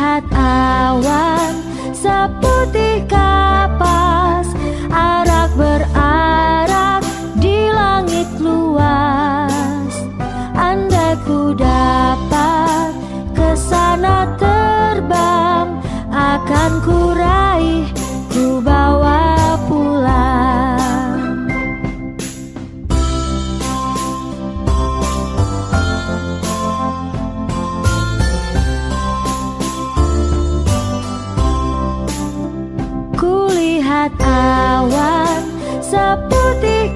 melihat awan seputih kapas arak berarak di langit luas. Andai ku dapat ke sana terbang akan ku raih ku melihat awan seputih